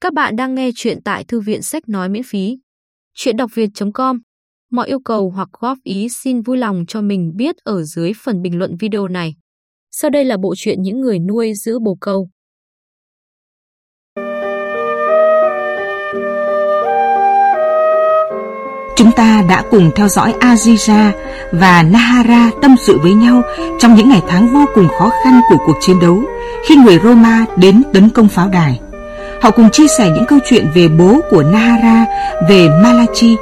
Các bạn đang nghe chuyện tại thư viện sách nói miễn phí. Chuyện đọc việt.com Mọi yêu cầu hoặc góp ý xin vui lòng cho mình biết ở dưới phần bình luận video này. Sau đây là bộ truyện những người nuôi giữ bồ câu. Chúng ta đã cùng theo dõi Aziza và Nahara tâm sự với nhau trong những ngày tháng vô cùng khó khăn của cuộc chiến đấu khi người Roma đến tấn công pháo đài. Họ cùng chia sẻ những câu chuyện về bố của Nahara, về Malachi.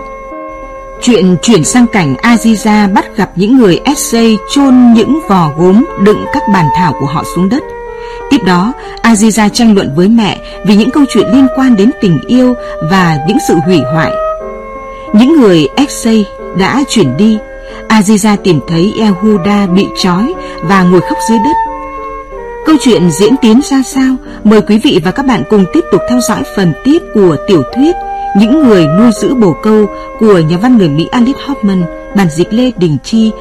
Chuyện chuyển sang cảnh Aziza bắt gặp những người SC chôn những vò gốm đựng các bàn thảo của họ xuống đất. Tiếp đó, Aziza tranh luận với mẹ vì những câu chuyện liên quan đến tình yêu và những sự hủy hoại. Những người SC đã chuyển đi. Aziza tìm thấy Yehuda bị trói và ngồi khóc dưới đất. Câu chuyện diễn tiến ra sao? Mời quý vị và các bạn cùng tiếp tục theo dõi phần tiếp của tiểu thuyết Những người nuôi giữ bồ câu của nhà văn người Mỹ Alice Hoffman, bản dịch Lê Đình Chi.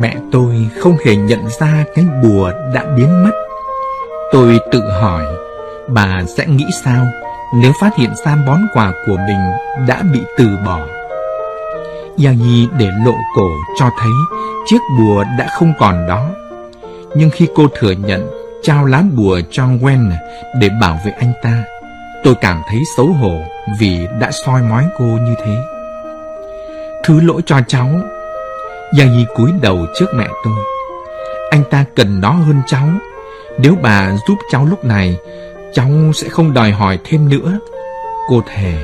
Mẹ tôi không hề nhận ra cái bùa đã biến mất. Tôi tự hỏi, bà sẽ nghĩ sao nếu phát hiện ra món quà của mình đã bị từ bỏ? Yagi để lộ cổ cho thấy chiếc bùa đã không còn đó. Nhưng khi cô thừa nhận trao lá bùa cho Gwen để bảo vệ anh ta, tôi cảm thấy xấu hổ vì đã soi mói cô như thế. Thứ lỗi cho cháu. Yagi cúi đầu trước mẹ tôi. Anh ta cần nó hơn cháu. Nếu bà giúp cháu lúc này, cháu sẽ không đòi hỏi thêm nữa. Cô thề.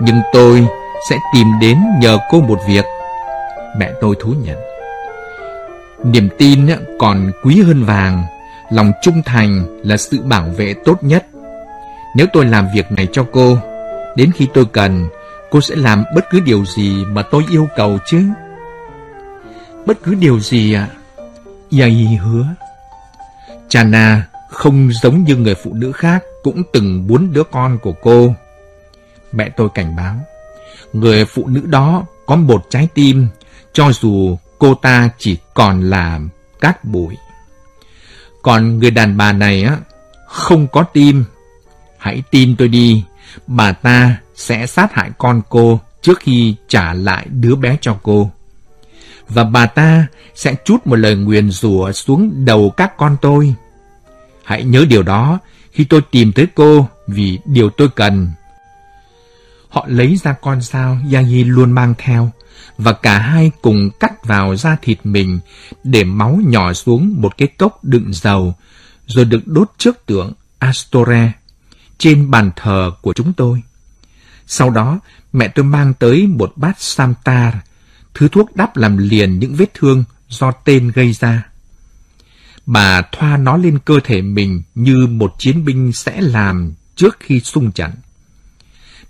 Nhưng tôi sẽ tìm đến nhờ cô một việc. Mẹ tôi thú nhận. Niềm tin còn quý hơn vàng, lòng trung thành là sự bảo vệ tốt nhất. Nếu tôi làm việc này cho cô, đến khi tôi cần, cô sẽ làm bất cứ điều gì mà tôi yêu cầu chứ. Bất cứ điều gì ạ? Dạ à? Yai hứa. Chana không giống như người phụ nữ khác cũng từng muốn đứa con của cô. Mẹ tôi cảnh báo. Người phụ nữ đó có một trái tim, cho dù cô ta chỉ còn là cát bụi. Còn người đàn bà này á, không có tim. Hãy tin tôi đi, bà ta sẽ sát hại con cô trước khi trả lại đứa bé cho cô. Và bà ta sẽ chút một lời nguyền rủa xuống đầu các con tôi. Hãy nhớ điều đó khi tôi tìm tới cô vì điều tôi cần. Họ lấy ra con dao Yagi luôn mang theo, và cả hai cùng cắt vào da thịt mình để máu nhỏ xuống một cái cốc đựng dầu, rồi được đốt trước tượng Astore trên bàn thờ của chúng tôi. Sau đó, mẹ tôi mang tới một bát Samtar, thứ thuốc đắp làm liền những vết thương do tên gây ra. Bà thoa nó lên cơ thể mình như một chiến binh sẽ làm trước khi xung trận.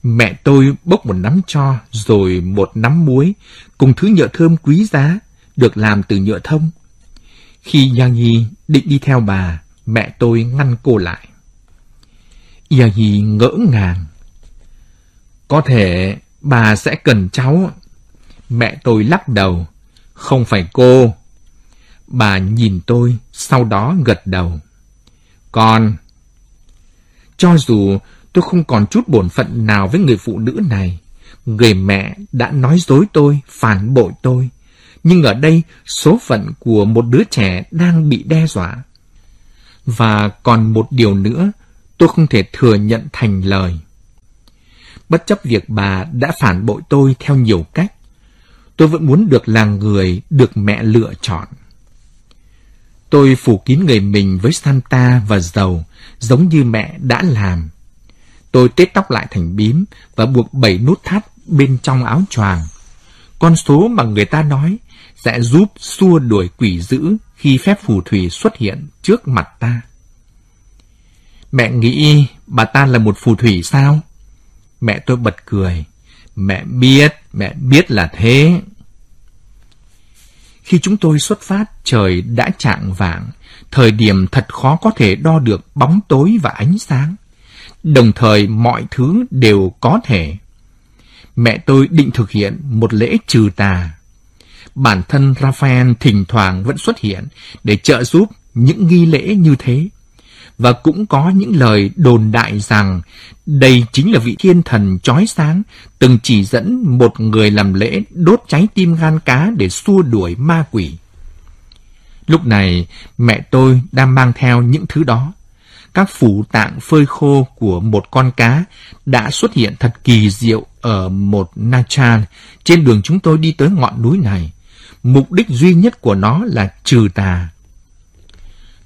Mẹ tôi bốc một nắm cho rồi một nắm muối cùng thứ nhựa thơm quý giá được làm từ nhựa thông. Khi Yagi định đi theo bà, mẹ tôi ngăn cô lại. Yagi ngỡ ngàng. Có thể bà sẽ cần cháu. Mẹ tôi lắc đầu. Không phải cô. Bà nhìn tôi, sau đó gật đầu. Con, cho dù tôi không còn chút bổn phận nào với người phụ nữ này. Người mẹ đã nói dối tôi, phản bội tôi. Nhưng ở đây, số phận của một đứa trẻ đang bị đe dọa. Và còn một điều nữa, tôi không thể thừa nhận thành lời. Bất chấp việc bà đã phản bội tôi theo nhiều cách, tôi vẫn muốn được là người được mẹ lựa chọn. Tôi phủ kín người mình với Santa và dầu, giống như mẹ đã làm. Tôi tết tóc lại thành bím và buộc bảy nút thắt bên trong áo choàng. Con số mà người ta nói sẽ giúp xua đuổi quỷ dữ khi phép phù thủy xuất hiện trước mặt ta. Mẹ nghĩ bà ta là một phù thủy sao? Mẹ tôi bật cười. Mẹ biết, mẹ biết là thế. Khi chúng tôi xuất phát, trời đã trạng vạng, thời điểm thật khó có thể đo được bóng tối và ánh sáng đồng thời mọi thứ đều có thể. Mẹ tôi định thực hiện một lễ trừ tà. bản thân Raphael thỉnh thoảng vẫn xuất hiện để trợ giúp những nghi lễ như thế. Và cũng có những lời đồn đại rằng đây chính là vị thiên thần chói sáng từng chỉ dẫn một người làm lễ đốt cháy tim gan cá để xua đuổi ma quỷ. Lúc này, mẹ tôi đang mang theo những thứ đó. Các phủ tạng phơi khô của một con cá đã xuất hiện thật kỳ diệu ở một Nachal trên đường chúng tôi đi tới ngọn núi này. Mục đích duy nhất của nó là trừ tà.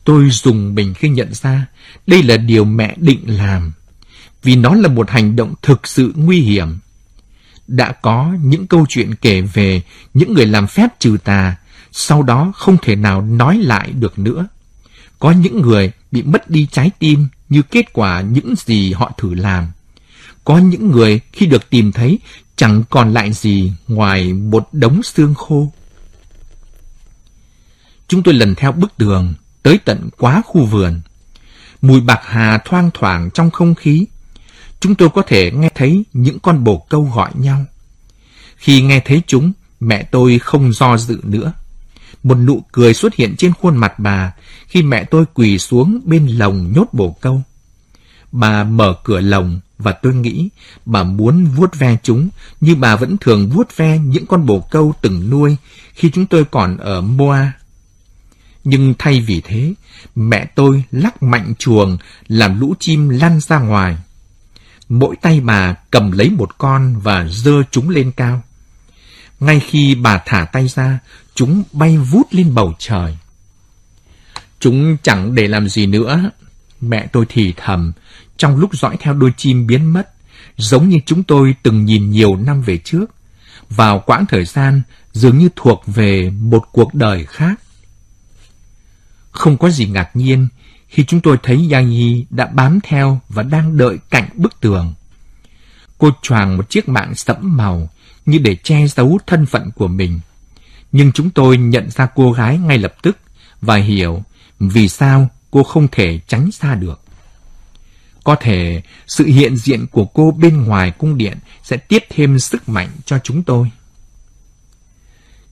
Tôi dùng mình khi nhận ra đây là điều mẹ định làm, vì nó là một hành động thực sự nguy hiểm. Đã có những câu chuyện kể về những người làm phép trừ tà, sau đó không thể nào nói lại được nữa. Có những người bị mất đi trái tim như kết quả những gì họ thử làm. Có những người khi được tìm thấy chẳng còn lại gì ngoài một đống xương khô. Chúng tôi lần theo bức tường tới tận quá khu vườn. Mùi bạc hà thoang thoảng trong không khí. Chúng tôi có thể nghe thấy những con bồ câu gọi nhau. Khi nghe thấy chúng, mẹ tôi không do dự nữa. Một nụ cười xuất hiện trên khuôn mặt bà khi mẹ tôi quỳ xuống bên lồng nhốt bồ câu. Bà mở cửa lồng và tôi nghĩ bà muốn vuốt ve chúng như bà vẫn thường vuốt ve những con bồ câu từng nuôi khi chúng tôi còn ở Moa. Nhưng thay vì thế, mẹ tôi lắc mạnh chuồng làm lũ chim lăn ra ngoài. Mỗi tay bà cầm lấy một con và dơ chúng lên cao. Ngay khi bà thả tay ra, chúng bay vút lên bầu trời. Chúng chẳng để làm gì nữa. Mẹ tôi thì thầm, trong lúc dõi theo đôi chim biến mất, giống như chúng tôi từng nhìn nhiều năm về trước. Vào quãng thời gian dường như thuộc về một cuộc đời khác. Không có gì ngạc nhiên khi chúng tôi thấy Yayi đã bám theo và đang đợi cạnh bức tường. Cô choàng một chiếc mạng sẫm màu như để che giấu thân phận của mình. Nhưng chúng tôi nhận ra cô gái ngay lập tức và hiểu vì sao cô không thể tránh xa được. Có thể sự hiện diện của cô bên ngoài cung điện sẽ tiếp thêm sức mạnh cho chúng tôi.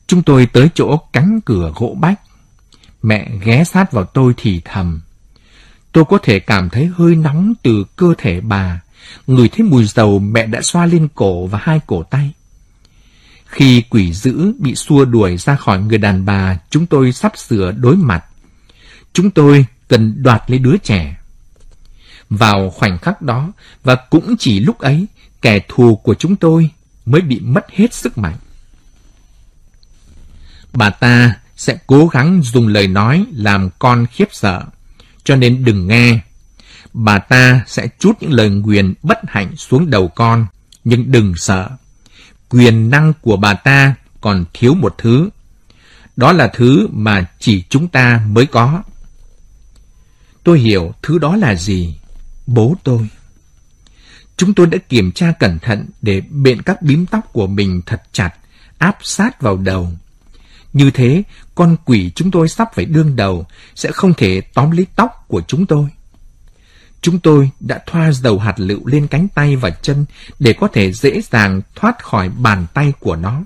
Chúng tôi tới chỗ cánh cửa gỗ bách. Mẹ ghé sát vào tôi thì thầm. Tôi có thể cảm thấy hơi nóng từ cơ thể bà, ngửi thấy mùi dầu mẹ đã xoa lên cổ và hai cổ tay. Khi quỷ dữ bị xua đuổi ra khỏi người đàn bà, chúng tôi sắp sửa đối mặt. Chúng tôi cần đoạt lấy đứa trẻ. Vào khoảnh khắc đó, và cũng chỉ lúc ấy, kẻ thù của chúng tôi mới bị mất hết sức mạnh. Bà ta sẽ cố gắng dùng lời nói làm con khiếp sợ, cho nên đừng nghe. Bà ta sẽ chút những lời nguyền bất hạnh xuống đầu con, nhưng đừng sợ quyền năng của bà ta còn thiếu một thứ. Đó là thứ mà chỉ chúng ta mới có. Tôi hiểu thứ đó là gì. Bố tôi. Chúng tôi đã kiểm tra cẩn thận để bện các bím tóc của mình thật chặt, áp sát vào đầu. Như thế, con quỷ chúng tôi sắp phải đương đầu sẽ không thể tóm lấy tóc của chúng tôi. Chúng tôi đã thoa dầu hạt lựu lên cánh tay và chân để có thể dễ dàng thoát khỏi bàn tay của nó.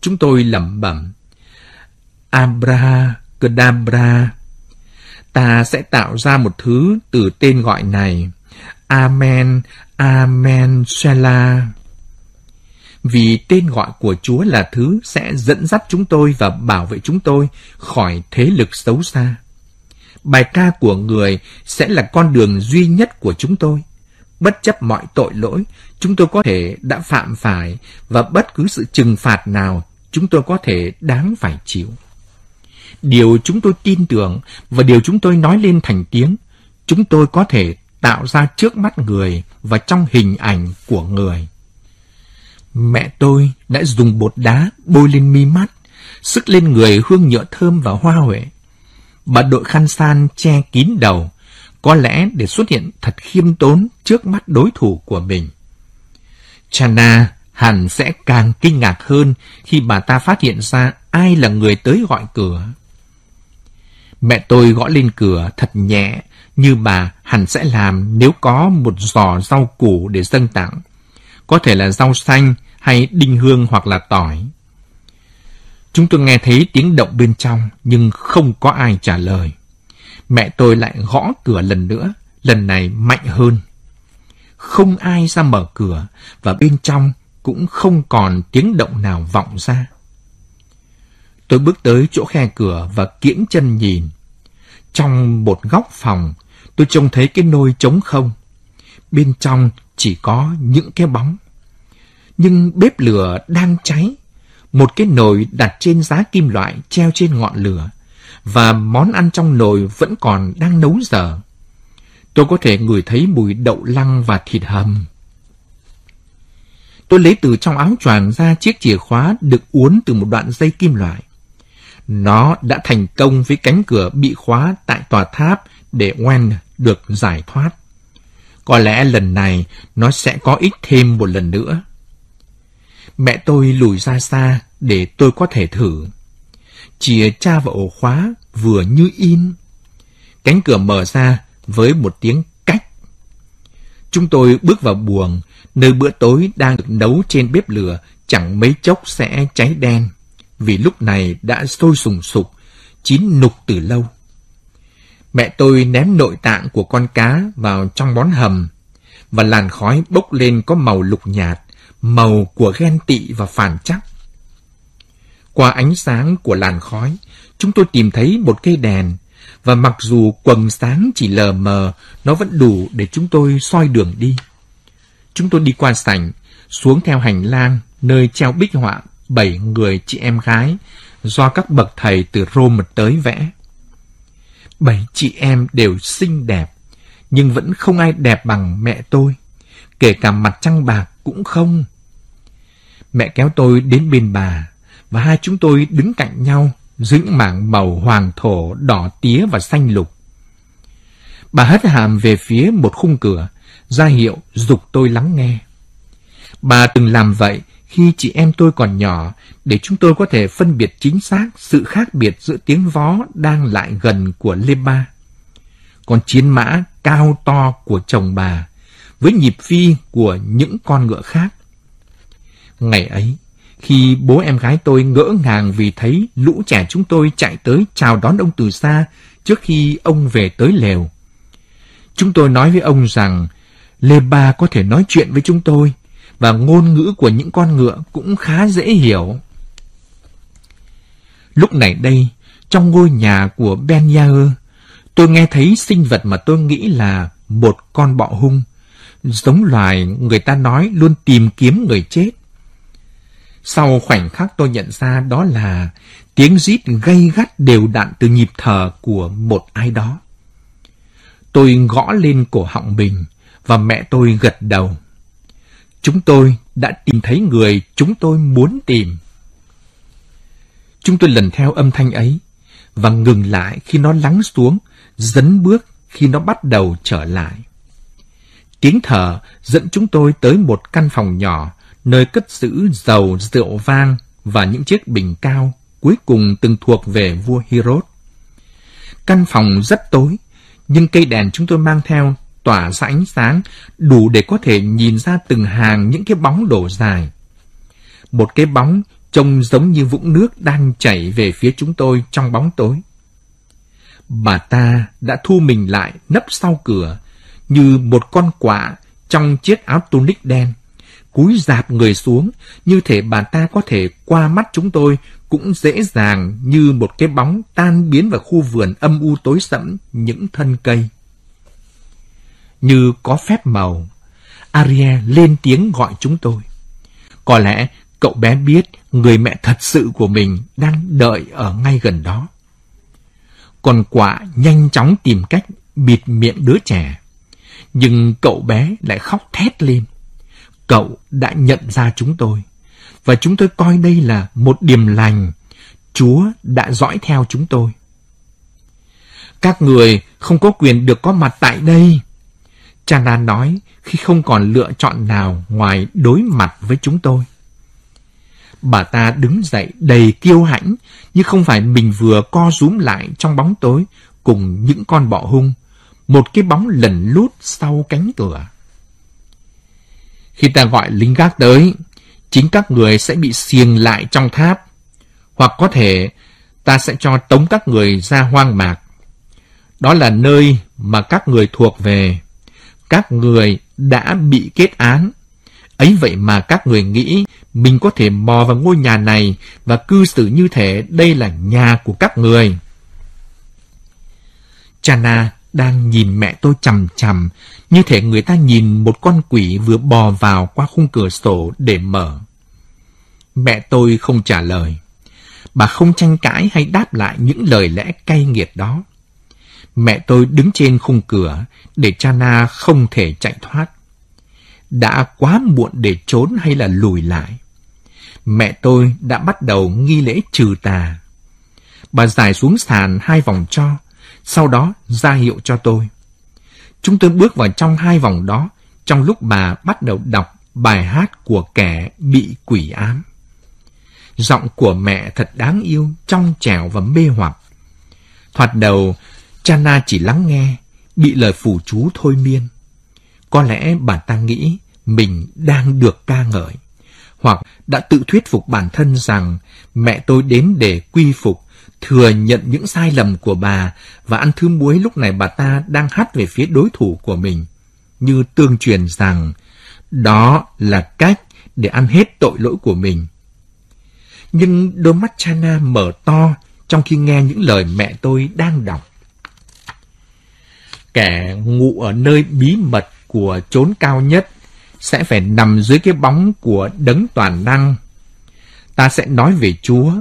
Chúng tôi lẩm bẩm. Abra, Kedabra. Ta sẽ tạo ra một thứ từ tên gọi này. Amen, Amen, Selah. Vì tên gọi của Chúa là thứ sẽ dẫn dắt chúng tôi và bảo vệ chúng tôi khỏi thế lực xấu xa bài ca của người sẽ là con đường duy nhất của chúng tôi. Bất chấp mọi tội lỗi, chúng tôi có thể đã phạm phải và bất cứ sự trừng phạt nào chúng tôi có thể đáng phải chịu. Điều chúng tôi tin tưởng và điều chúng tôi nói lên thành tiếng, chúng tôi có thể tạo ra trước mắt người và trong hình ảnh của người. Mẹ tôi đã dùng bột đá bôi lên mi mắt, sức lên người hương nhựa thơm và hoa huệ. Bà đội khăn san che kín đầu, có lẽ để xuất hiện thật khiêm tốn trước mắt đối thủ của mình. Chana hẳn sẽ càng kinh ngạc hơn khi bà ta phát hiện ra ai là người tới gọi cửa. Mẹ tôi gõ lên cửa thật nhẹ, như bà hẳn sẽ làm nếu có một giò rau củ để dâng tặng. Có thể là rau xanh hay đinh hương hoặc là tỏi. Chúng tôi nghe thấy tiếng động bên trong, nhưng không có ai trả lời. Mẹ tôi lại gõ cửa lần nữa, lần này mạnh hơn. Không ai ra mở cửa, và bên trong cũng không còn tiếng động nào vọng ra. Tôi bước tới chỗ khe cửa và kiễng chân nhìn. Trong một góc phòng, tôi trông thấy cái nôi trống không. Bên trong chỉ có những cái bóng. Nhưng bếp lửa đang cháy. Một cái nồi đặt trên giá kim loại treo trên ngọn lửa. Và món ăn trong nồi vẫn còn đang nấu dở. Tôi có thể ngửi thấy mùi đậu lăng và thịt hầm. Tôi lấy từ trong áo choàng ra chiếc chìa khóa được uốn từ một đoạn dây kim loại. Nó đã thành công với cánh cửa bị khóa tại tòa tháp để Wen được giải thoát. Có lẽ lần này nó sẽ có ích thêm một lần nữa. Mẹ tôi lùi ra xa để tôi có thể thử. Chìa cha vào ổ khóa vừa như in. Cánh cửa mở ra với một tiếng cách. Chúng tôi bước vào buồng, nơi bữa tối đang được nấu trên bếp lửa chẳng mấy chốc sẽ cháy đen, vì lúc này đã sôi sùng sục, chín nục từ lâu. Mẹ tôi ném nội tạng của con cá vào trong bón hầm, và làn khói bốc lên có màu lục nhạt, màu của ghen tị và phản chắc. Qua ánh sáng của làn khói, chúng tôi tìm thấy một cây đèn, và mặc dù quầng sáng chỉ lờ mờ, nó vẫn đủ để chúng tôi soi đường đi. Chúng tôi đi qua sảnh, xuống theo hành lang, nơi treo bích họa bảy người chị em gái, do các bậc thầy từ Rome tới vẽ. Bảy chị em đều xinh đẹp, nhưng vẫn không ai đẹp bằng mẹ tôi. Kể cả mặt trăng bạc cũng không. Mẹ kéo tôi đến bên bà, và hai chúng tôi đứng cạnh nhau dưới những mảng màu hoàng thổ, đỏ tía và xanh lục. Bà hất hàm về phía một khung cửa, ra hiệu dục tôi lắng nghe. Bà từng làm vậy khi chị em tôi còn nhỏ để chúng tôi có thể phân biệt chính xác sự khác biệt giữa tiếng vó đang lại gần của Lê Ba. Còn chiến mã cao to của chồng bà với nhịp phi của những con ngựa khác. Ngày ấy, khi bố em gái tôi ngỡ ngàng vì thấy lũ trẻ chúng tôi chạy tới chào đón ông từ xa trước khi ông về tới lều. Chúng tôi nói với ông rằng Lê Ba có thể nói chuyện với chúng tôi và ngôn ngữ của những con ngựa cũng khá dễ hiểu. Lúc này đây, trong ngôi nhà của Ben Yair, tôi nghe thấy sinh vật mà tôi nghĩ là một con bọ hung, giống loài người ta nói luôn tìm kiếm người chết. Sau khoảnh khắc tôi nhận ra đó là tiếng rít gay gắt đều đặn từ nhịp thở của một ai đó. Tôi gõ lên cổ họng mình và mẹ tôi gật đầu. Chúng tôi đã tìm thấy người chúng tôi muốn tìm. Chúng tôi lần theo âm thanh ấy và ngừng lại khi nó lắng xuống, dấn bước khi nó bắt đầu trở lại. Tiếng thở dẫn chúng tôi tới một căn phòng nhỏ nơi cất giữ dầu rượu vang và những chiếc bình cao cuối cùng từng thuộc về vua Hirot. Căn phòng rất tối, nhưng cây đèn chúng tôi mang theo tỏa ra ánh sáng đủ để có thể nhìn ra từng hàng những cái bóng đổ dài. Một cái bóng trông giống như vũng nước đang chảy về phía chúng tôi trong bóng tối. Bà ta đã thu mình lại nấp sau cửa như một con quạ trong chiếc áo tunic đen cúi dạp người xuống, như thể bà ta có thể qua mắt chúng tôi cũng dễ dàng như một cái bóng tan biến vào khu vườn âm u tối sẫm những thân cây. Như có phép màu, Ariel lên tiếng gọi chúng tôi. Có lẽ cậu bé biết người mẹ thật sự của mình đang đợi ở ngay gần đó. Còn quả nhanh chóng tìm cách bịt miệng đứa trẻ. Nhưng cậu bé lại khóc thét lên. Cậu đã nhận ra chúng tôi, và chúng tôi coi đây là một điểm lành. Chúa đã dõi theo chúng tôi. Các người không có quyền được có mặt tại đây. Chana nói khi không còn lựa chọn nào ngoài đối mặt với chúng tôi. Bà ta đứng dậy đầy kiêu hãnh, như không phải mình vừa co rúm lại trong bóng tối cùng những con bọ hung, một cái bóng lẩn lút sau cánh cửa. Khi ta gọi lính gác tới, chính các người sẽ bị xiềng lại trong tháp. Hoặc có thể ta sẽ cho tống các người ra hoang mạc. Đó là nơi mà các người thuộc về. Các người đã bị kết án. Ấy vậy mà các người nghĩ mình có thể mò vào ngôi nhà này và cư xử như thể đây là nhà của các người. Chana đang nhìn mẹ tôi chằm chằm, như thể người ta nhìn một con quỷ vừa bò vào qua khung cửa sổ để mở. Mẹ tôi không trả lời. Bà không tranh cãi hay đáp lại những lời lẽ cay nghiệt đó. Mẹ tôi đứng trên khung cửa để cha na không thể chạy thoát. Đã quá muộn để trốn hay là lùi lại. Mẹ tôi đã bắt đầu nghi lễ trừ tà. Bà giải xuống sàn hai vòng cho, sau đó ra hiệu cho tôi. Chúng tôi bước vào trong hai vòng đó trong lúc bà bắt đầu đọc bài hát của kẻ bị quỷ ám. Giọng của mẹ thật đáng yêu, trong trẻo và mê hoặc. Thoạt đầu, Chana chỉ lắng nghe, bị lời phù chú thôi miên. Có lẽ bà ta nghĩ mình đang được ca ngợi, hoặc đã tự thuyết phục bản thân rằng mẹ tôi đến để quy phục, thừa nhận những sai lầm của bà và ăn thứ muối lúc này bà ta đang hát về phía đối thủ của mình, như tương truyền rằng đó là cách để ăn hết tội lỗi của mình nhưng đôi mắt Chana mở to trong khi nghe những lời mẹ tôi đang đọc. Kẻ ngụ ở nơi bí mật của chốn cao nhất sẽ phải nằm dưới cái bóng của đấng toàn năng. Ta sẽ nói về Chúa,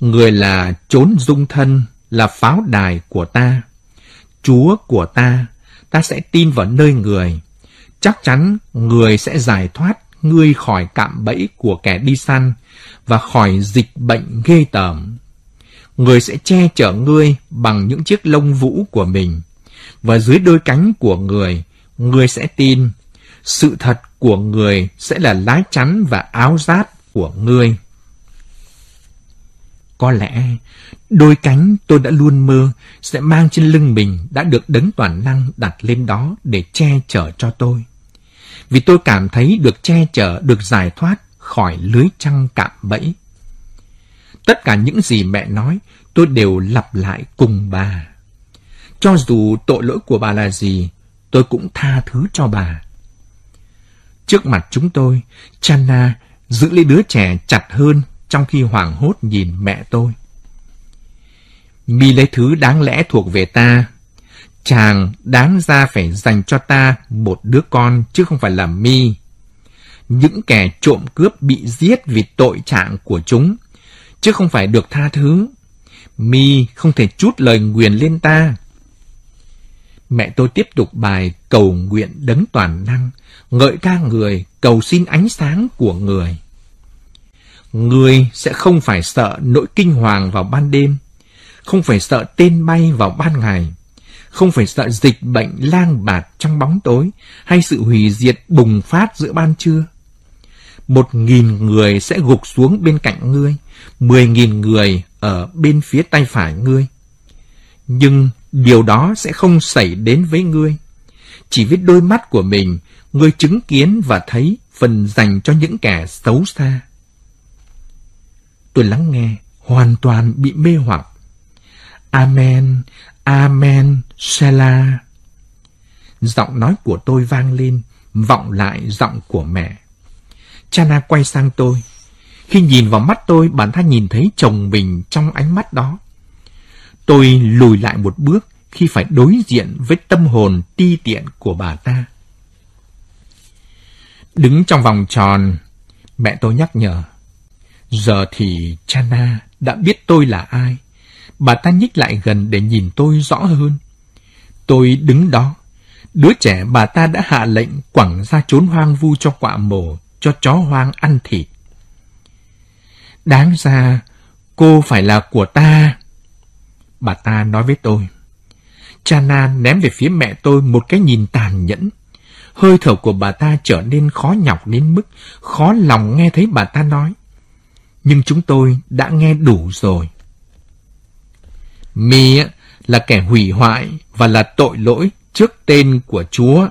người là chốn dung thân, là pháo đài của ta. Chúa của ta, ta sẽ tin vào nơi người. Chắc chắn người sẽ giải thoát ngươi khỏi cạm bẫy của kẻ đi săn và khỏi dịch bệnh ghê tởm. Người sẽ che chở ngươi bằng những chiếc lông vũ của mình, và dưới đôi cánh của người, người sẽ tin. Sự thật của người sẽ là lá chắn và áo giáp của ngươi. Có lẽ, đôi cánh tôi đã luôn mơ sẽ mang trên lưng mình đã được đấng toàn năng đặt lên đó để che chở cho tôi vì tôi cảm thấy được che chở, được giải thoát khỏi lưới trăng cạm bẫy. Tất cả những gì mẹ nói, tôi đều lặp lại cùng bà. Cho dù tội lỗi của bà là gì, tôi cũng tha thứ cho bà. Trước mặt chúng tôi, Channa giữ lấy đứa trẻ chặt hơn trong khi hoảng hốt nhìn mẹ tôi. Mi lấy thứ đáng lẽ thuộc về ta, Chàng đáng ra phải dành cho ta một đứa con chứ không phải là mi. Những kẻ trộm cướp bị giết vì tội trạng của chúng, chứ không phải được tha thứ. Mi không thể chút lời nguyền lên ta. Mẹ tôi tiếp tục bài cầu nguyện đấng toàn năng, ngợi ca người, cầu xin ánh sáng của người. Người sẽ không phải sợ nỗi kinh hoàng vào ban đêm, không phải sợ tên bay vào ban ngày không phải sợ dịch bệnh lang bạt trong bóng tối hay sự hủy diệt bùng phát giữa ban trưa. Một nghìn người sẽ gục xuống bên cạnh ngươi, mười nghìn người ở bên phía tay phải ngươi. Nhưng điều đó sẽ không xảy đến với ngươi. Chỉ với đôi mắt của mình, ngươi chứng kiến và thấy phần dành cho những kẻ xấu xa. Tôi lắng nghe, hoàn toàn bị mê hoặc. Amen, Amen, Sela. Giọng nói của tôi vang lên, vọng lại giọng của mẹ. Chana quay sang tôi. Khi nhìn vào mắt tôi, bạn ta nhìn thấy chồng mình trong ánh mắt đó. Tôi lùi lại một bước khi phải đối diện với tâm hồn ti tiện của bà ta. Đứng trong vòng tròn, mẹ tôi nhắc nhở. Giờ thì Chana đã biết tôi là ai. Bà ta nhích lại gần để nhìn tôi rõ hơn. Tôi đứng đó. Đứa trẻ bà ta đã hạ lệnh quẳng ra trốn hoang vu cho quạ mổ, cho chó hoang ăn thịt. Đáng ra, cô phải là của ta. Bà ta nói với tôi. Chana ném về phía mẹ tôi một cái nhìn tàn nhẫn. Hơi thở của bà ta trở nên khó nhọc đến mức khó lòng nghe thấy bà ta nói. Nhưng chúng tôi đã nghe đủ rồi. Mi là kẻ hủy hoại và là tội lỗi trước tên của Chúa.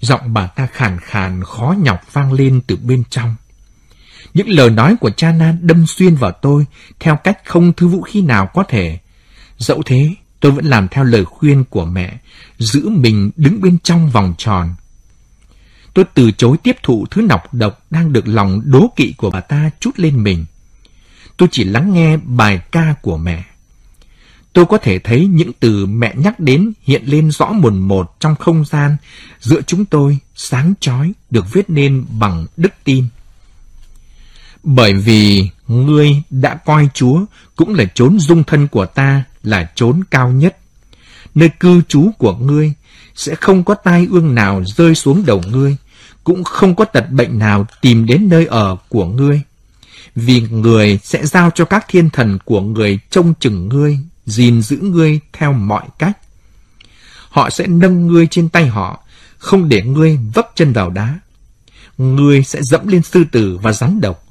Giọng bà ta khàn khàn, khó nhọc vang lên từ bên trong. Những lời nói của cha Na đâm xuyên vào tôi theo cách không thư vũ khí nào có thể. Dẫu thế, tôi vẫn làm theo lời khuyên của mẹ, giữ mình đứng bên trong vòng tròn. Tôi từ chối tiếp thụ thứ nọc độc đang được lòng đố kỵ của bà ta chút lên mình. Tôi chỉ lắng nghe bài ca của mẹ. Tôi có thể thấy những từ mẹ nhắc đến hiện lên rõ mồn một trong không gian giữa chúng tôi sáng chói được viết nên bằng đức tin. Bởi vì ngươi đã coi Chúa cũng là chốn dung thân của ta là chốn cao nhất. Nơi cư trú của ngươi sẽ không có tai ương nào rơi xuống đầu ngươi, cũng không có tật bệnh nào tìm đến nơi ở của ngươi. Vì người sẽ giao cho các thiên thần của người trông chừng ngươi, gìn giữ ngươi theo mọi cách. Họ sẽ nâng ngươi trên tay họ, không để ngươi vấp chân vào đá. Ngươi sẽ dẫm lên sư tử và rắn độc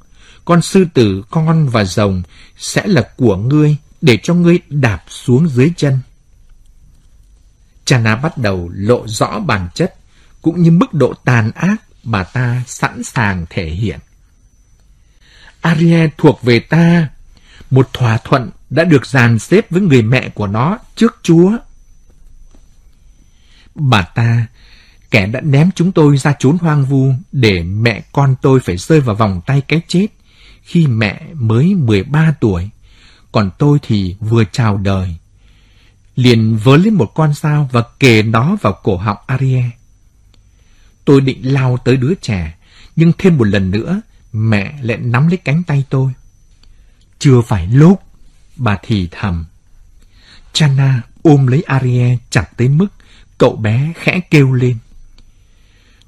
con sư tử, con và rồng sẽ là của ngươi để cho ngươi đạp xuống dưới chân. Chana bắt đầu lộ rõ bản chất cũng như mức độ tàn ác bà ta sẵn sàng thể hiện. Ariel thuộc về ta, một thỏa thuận đã được dàn xếp với người mẹ của nó trước Chúa. Bà ta, kẻ đã ném chúng tôi ra chốn hoang vu để mẹ con tôi phải rơi vào vòng tay cái chết, khi mẹ mới 13 tuổi, còn tôi thì vừa chào đời. Liền vớ lên một con dao và kề nó vào cổ họng Arie. Tôi định lao tới đứa trẻ, nhưng thêm một lần nữa, mẹ lại nắm lấy cánh tay tôi. Chưa phải lúc, bà thì thầm. Chana ôm lấy Arie chặt tới mức cậu bé khẽ kêu lên.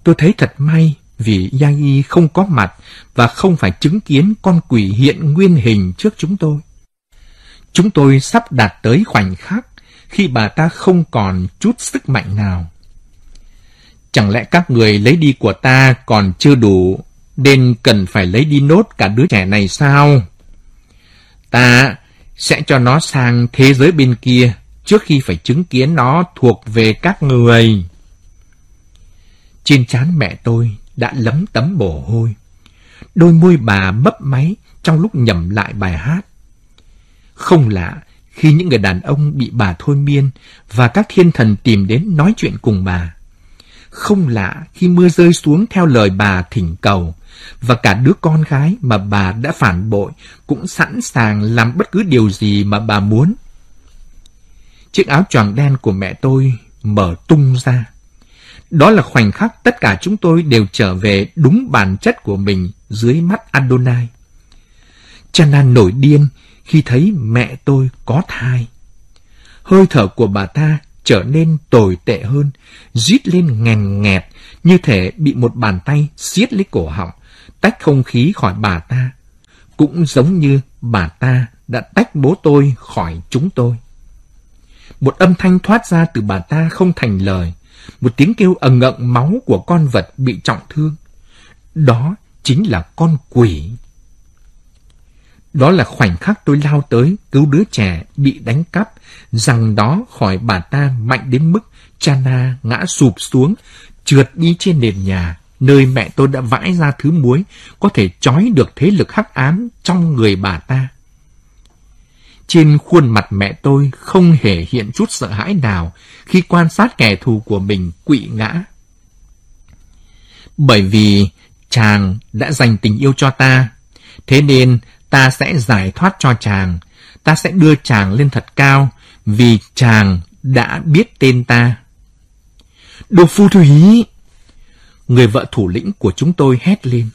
Tôi thấy thật may vì Yagi không có mặt và không phải chứng kiến con quỷ hiện nguyên hình trước chúng tôi. Chúng tôi sắp đạt tới khoảnh khắc khi bà ta không còn chút sức mạnh nào. Chẳng lẽ các người lấy đi của ta còn chưa đủ, nên cần phải lấy đi nốt cả đứa trẻ này sao? Ta sẽ cho nó sang thế giới bên kia trước khi phải chứng kiến nó thuộc về các người. Trên trán mẹ tôi đã lấm tấm mồ hôi. Đôi môi bà mấp máy trong lúc nhầm lại bài hát. Không lạ, khi những người đàn ông bị bà thôi miên và các thiên thần tìm đến nói chuyện cùng bà. Không lạ khi mưa rơi xuống theo lời bà thỉnh cầu và cả đứa con gái mà bà đã phản bội cũng sẵn sàng làm bất cứ điều gì mà bà muốn. Chiếc áo choàng đen của mẹ tôi mở tung ra đó là khoảnh khắc tất cả chúng tôi đều trở về đúng bản chất của mình dưới mắt Adonai. Chana nổi điên khi thấy mẹ tôi có thai. Hơi thở của bà ta trở nên tồi tệ hơn, rít lên nghèn nghẹt như thể bị một bàn tay siết lấy cổ họng, tách không khí khỏi bà ta. Cũng giống như bà ta đã tách bố tôi khỏi chúng tôi. Một âm thanh thoát ra từ bà ta không thành lời, một tiếng kêu ẩn ngận máu của con vật bị trọng thương. Đó chính là con quỷ. Đó là khoảnh khắc tôi lao tới cứu đứa trẻ bị đánh cắp, rằng đó khỏi bà ta mạnh đến mức Chana ngã sụp xuống, trượt đi trên nền nhà, nơi mẹ tôi đã vãi ra thứ muối, có thể trói được thế lực hắc ám trong người bà ta. Trên khuôn mặt mẹ tôi không hề hiện chút sợ hãi nào khi quan sát kẻ thù của mình quỵ ngã. Bởi vì chàng đã dành tình yêu cho ta, thế nên ta sẽ giải thoát cho chàng, ta sẽ đưa chàng lên thật cao vì chàng đã biết tên ta. Đồ phu thủy! Người vợ thủ lĩnh của chúng tôi hét lên.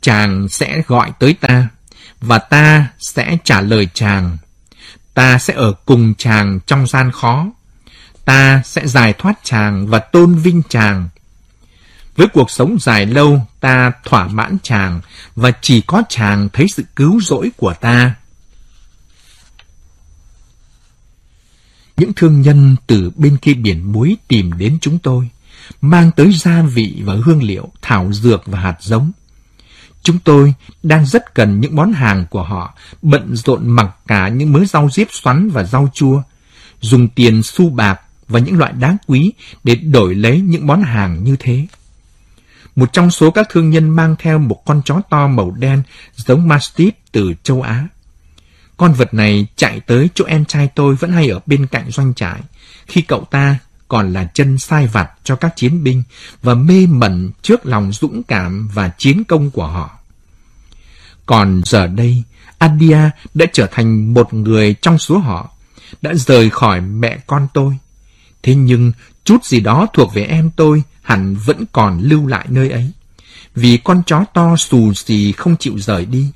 Chàng sẽ gọi tới ta và ta sẽ trả lời chàng. Ta sẽ ở cùng chàng trong gian khó. Ta sẽ giải thoát chàng và tôn vinh chàng. Với cuộc sống dài lâu, ta thỏa mãn chàng và chỉ có chàng thấy sự cứu rỗi của ta. Những thương nhân từ bên kia biển muối tìm đến chúng tôi, mang tới gia vị và hương liệu, thảo dược và hạt giống. Chúng tôi đang rất cần những món hàng của họ, bận rộn mặc cả những mớ rau diếp xoắn và rau chua, dùng tiền xu bạc và những loại đá quý để đổi lấy những món hàng như thế. một trong số các thương nhân mang theo một con chó to màu đen giống Mastiff từ châu Á. Con vật này chạy tới chỗ em trai tôi vẫn hay ở bên cạnh doanh trại, khi cậu ta còn là chân sai vặt cho các chiến binh và mê mẩn trước lòng dũng cảm và chiến công của họ. Còn giờ đây, Adia đã trở thành một người trong số họ, đã rời khỏi mẹ con tôi. Thế nhưng, chút gì đó thuộc về em tôi hẳn vẫn còn lưu lại nơi ấy, vì con chó to xù xì không chịu rời đi.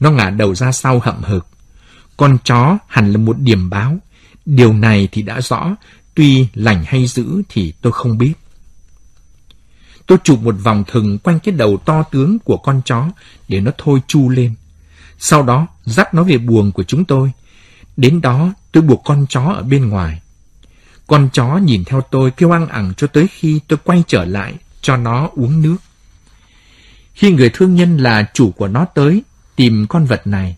Nó ngả đầu ra sau hậm hực. Con chó hẳn là một điểm báo. Điều này thì đã rõ, tuy lành hay dữ thì tôi không biết. Tôi chụp một vòng thừng quanh cái đầu to tướng của con chó để nó thôi chu lên. Sau đó dắt nó về buồng của chúng tôi. Đến đó tôi buộc con chó ở bên ngoài. Con chó nhìn theo tôi kêu ăn ẳng cho tới khi tôi quay trở lại cho nó uống nước. Khi người thương nhân là chủ của nó tới tìm con vật này,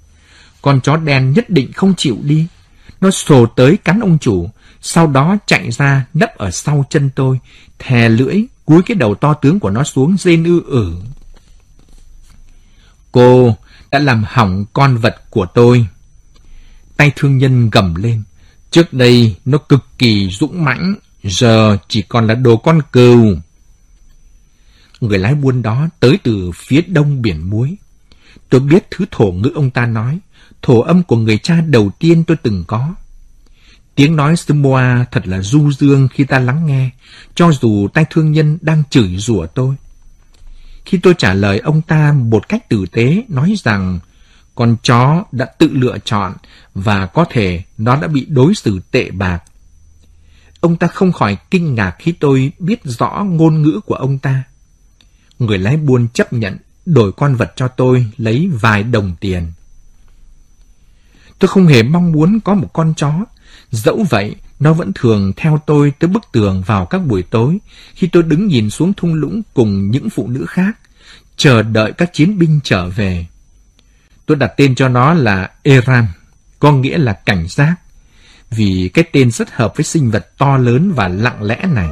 con chó đen nhất định không chịu đi. Nó sồ tới cắn ông chủ, sau đó chạy ra nấp ở sau chân tôi, thè lưỡi, cúi cái đầu to tướng của nó xuống rên ư ử. Cô đã làm hỏng con vật của tôi. Tay thương nhân gầm lên. Trước đây nó cực kỳ dũng mãnh, giờ chỉ còn là đồ con cừu. Người lái buôn đó tới từ phía đông biển muối. Tôi biết thứ thổ ngữ ông ta nói, thổ âm của người cha đầu tiên tôi từng có. Tiếng nói Samoa thật là du dương khi ta lắng nghe, cho dù tay thương nhân đang chửi rủa tôi. Khi tôi trả lời ông ta một cách tử tế, nói rằng con chó đã tự lựa chọn và có thể nó đã bị đối xử tệ bạc. Ông ta không khỏi kinh ngạc khi tôi biết rõ ngôn ngữ của ông ta. Người lái buôn chấp nhận đổi con vật cho tôi lấy vài đồng tiền. Tôi không hề mong muốn có một con chó, dẫu vậy nó vẫn thường theo tôi tới bức tường vào các buổi tối khi tôi đứng nhìn xuống thung lũng cùng những phụ nữ khác, chờ đợi các chiến binh trở về. Tôi đặt tên cho nó là Eram, có nghĩa là cảnh giác, vì cái tên rất hợp với sinh vật to lớn và lặng lẽ này.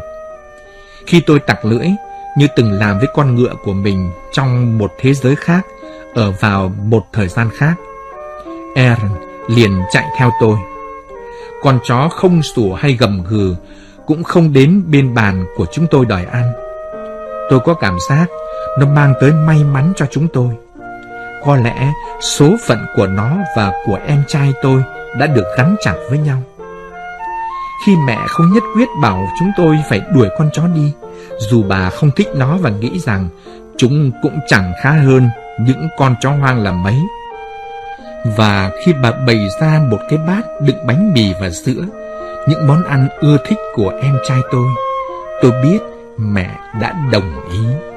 Khi tôi tặc lưỡi, như từng làm với con ngựa của mình trong một thế giới khác, ở vào một thời gian khác, eran liền chạy theo tôi. Con chó không sủa hay gầm gừ, cũng không đến bên bàn của chúng tôi đòi ăn. Tôi có cảm giác nó mang tới may mắn cho chúng tôi. Có lẽ số phận của nó và của em trai tôi đã được gắn chặt với nhau. Khi mẹ không nhất quyết bảo chúng tôi phải đuổi con chó đi, dù bà không thích nó và nghĩ rằng chúng cũng chẳng khá hơn những con chó hoang là mấy. Và khi bà bày ra một cái bát đựng bánh mì và sữa, những món ăn ưa thích của em trai tôi, tôi biết mẹ đã đồng ý.